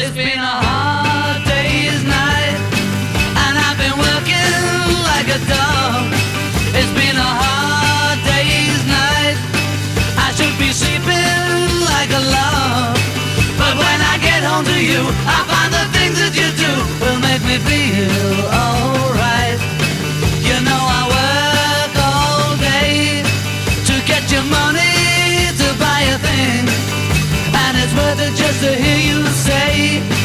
It's been a hard day's night, and I've been working like a dog. It's been a hard day's night. I should be sleeping like a log, but when I get home to you, I further just to hear you say